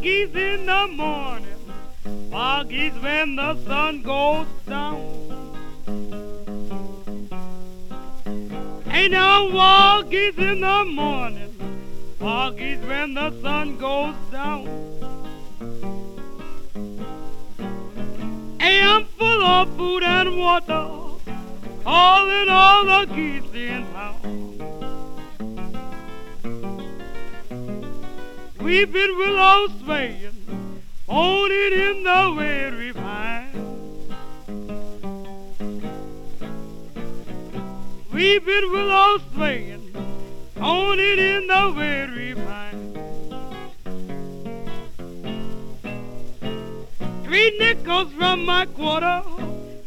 foggy's in the morning, foggy's when the sun goes down. Ain't no foggy's in the morning, foggy's when the sun goes down. Hey, I'm full of food and water, calling all the geese in town. Weeping willow swaying, moaning in the weary pine. Weeping willow swaying, moaning in the weary pine. Three nickels from my quarter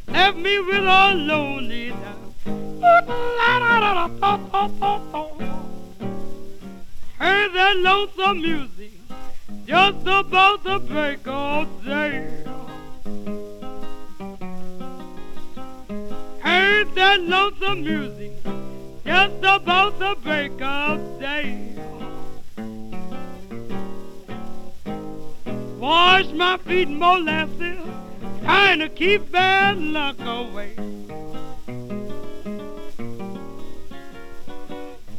left me with a lonely time. Heard that lonesome music just about the break of day. Heard that lonesome music just about the break of day. Wash my feet in molasses, trying to keep bad luck away.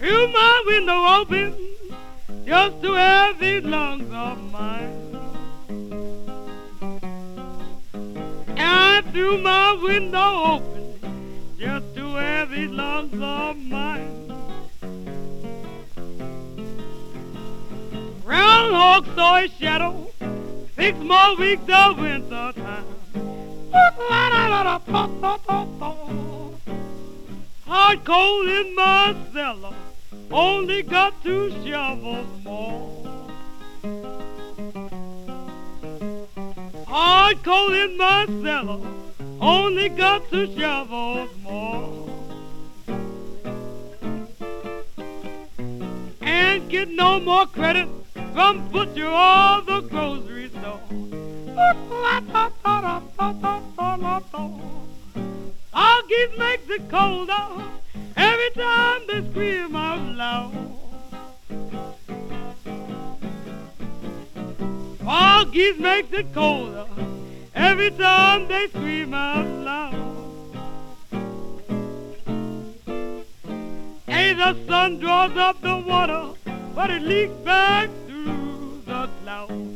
Hear my window open just to have these lungs of mine. I threw my window open just to have these lungs of mine. Groundhog saw his shadow six more weeks of winter time. Hard cold in my cellar only got two shovels more. Hard coal in my cellar, only got two shovels more. And get no more credit from butcher or the grocery store. Doggies makes it colder every time they scream out loud. Foggies makes it colder every time they scream out loud. Hey, the sun draws up the water, but it leaks back through the clouds.